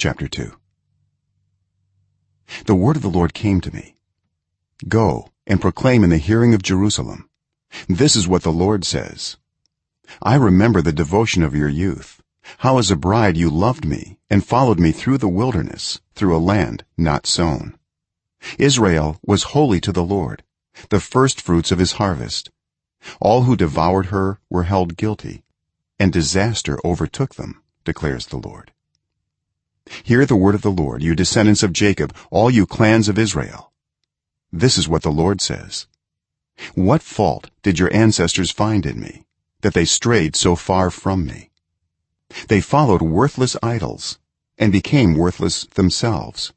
chapter 2 the word of the lord came to me. Go and proclaim in the hearing of jerusalem this is what the lord says. I remember the devotion of your youth how as a bride you loved me and followed me through the wilderness through a land not sown. Israel was holy to the lord the first fruits of his harvest. All who devoured her were held guilty and disaster overtook them declares the lord hear the word of the lord you descendants of jacob all you clans of israel. This is what the lord says. What fault did your ancestors find in me that they strayed so far from me? They followed worthless idols and became worthless themselves.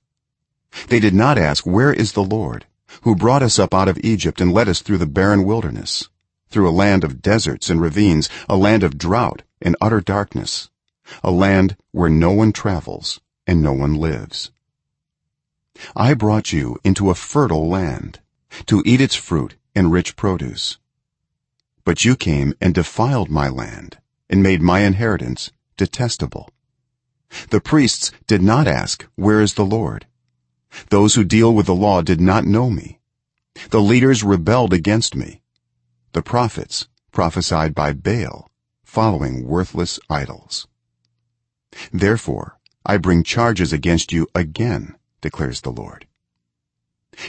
They did not ask where is the lord who brought us up out of egypt and led us through the barren wilderness through a land of deserts and ravines a land of drought and utter darkness a land where no one travels and no one lives. I brought you into a fertile land to eat its fruit and rich produce. But you came and defiled my land and made my inheritance detestable. The priests did not ask where is the lord? Those who deal with the law did not know me. The leaders rebelled against me. The prophets prophesied by baal following worthless idols therefore i bring charges against you again declares the lord.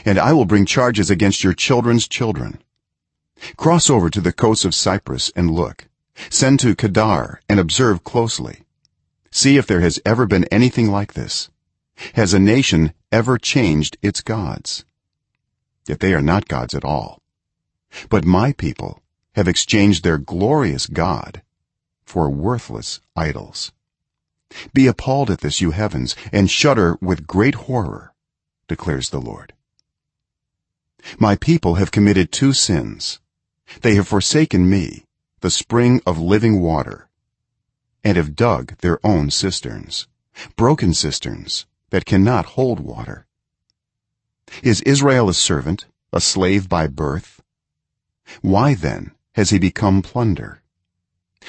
And i will bring charges against your children's children. Cross over to the coast of cyprus and look. Send to kedar and observe closely. See if there has ever been anything like this. Has a nation ever changed its gods? Yet they are not gods at all. But my people have exchanged their glorious god for worthless idols be appalled at this you heavens and shudder with great horror declares the lord. My people have committed two sins. They have forsaken me the spring of living water and have dug their own cisterns broken cisterns that cannot hold water. Is israel a servant a slave by birth? Why then has he become plunder?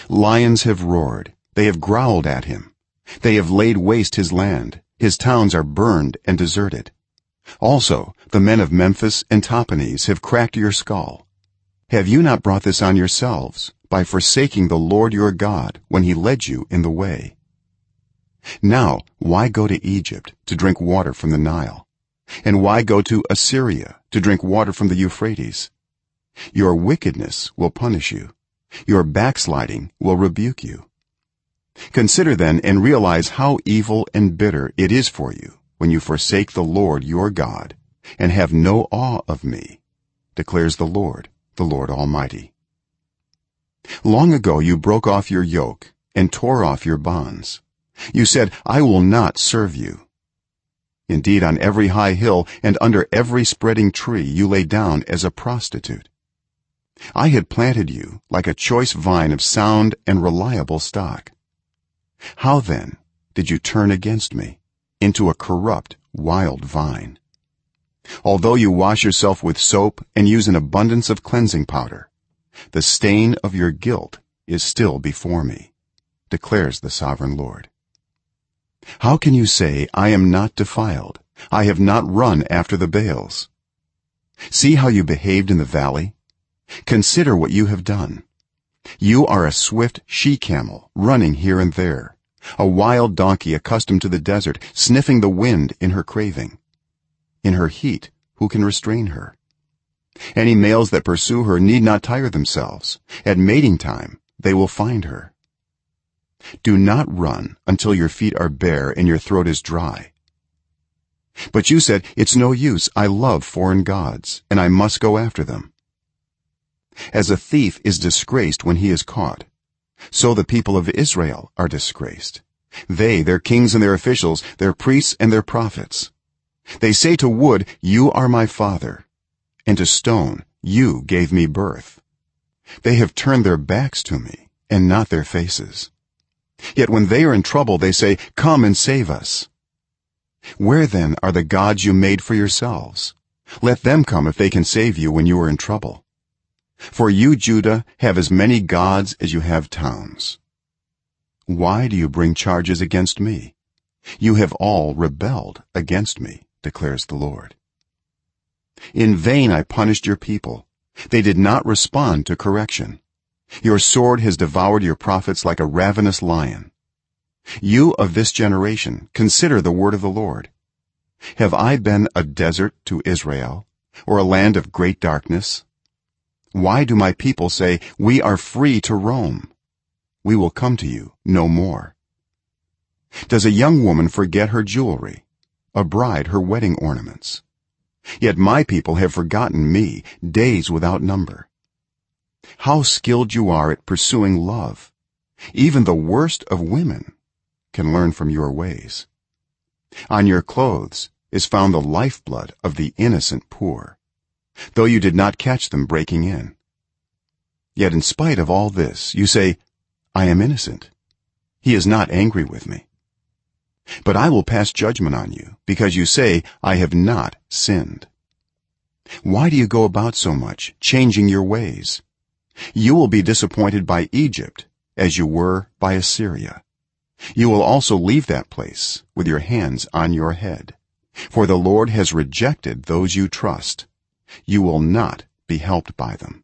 Lions have roared they have growled at him they have laid waste his land. His towns are burned and deserted. Also the men of memphis and tahpanhes have cracked your skull. Have you not brought this on yourselves by forsaking the lord your god when he led you in the way? Now why go to egypt to drink water from the nile? And why go to assyria to drink water from the euphrates? Your wickedness will punish you. Your backsliding will rebuke you consider then and realize how evil and bitter it is for you when you forsake the lord your god and have no awe of me declares the lord the lord almighty. Long ago you broke off your yoke and tore off your bonds. You said i will not serve you. Indeed on every high hill and under every spreading tree you lay down as a prostitute. I had planted you like a choice vine of sound and reliable stock how then did you turn against me into a corrupt wild vine? Although you wash yourself with soap and use an abundance of cleansing powder the stain of your guilt is still before me declares the sovereign lord. How can you say i am not defiled. I have not run after the baals see how you behaved in the valley. Consider what you have done. You are a swift she camel running here and there a wild donkey accustomed to the desert sniffing the wind in her craving. In her heat who can restrain her? Any males that pursue her need not tire themselves. At mating time they will find her. Do not run until your feet are bare and your throat is dry. But you said it's no use. I love foreign gods and i must go after them. As a thief is disgraced when he is caught so the people of israel are disgraced. They their kings and their officials their priests and their prophets. They say to wood you are my father and to stone you gave me birth. They have turned their backs to me and not their faces. Yet when they are in trouble they say come and save us. Where then are the gods you made for yourselves? Let them come if they can save you when you are in trouble for you judah have as many gods as you have towns. Why do you bring charges against me? You have all rebelled against me declares the lord. In vain i punished your people. They did not respond to correction. Your sword has devoured your prophets like a ravenous lion. You of this generation consider the word of the lord. Have i been a desert to israel or a land of great darkness why do my people say we are free to roam we will come to you no more. Does a young woman forget her jewelry a bride her wedding ornaments? Yet my people have forgotten me days without number. How skilled you are at pursuing love. Even the worst of women can learn from your ways. On your clothes is found the lifeblood of the innocent poor though you did not catch them breaking in. Yet in spite of all this you say i am innocent. He is not angry with me. But i will pass judgment on you because you say i have not sinned why do you go about so much changing your ways? You will be disappointed by egypt as you were by assyria. You will also leave that place with your hands on your head. For the lord has rejected those you trust you will not be helped by them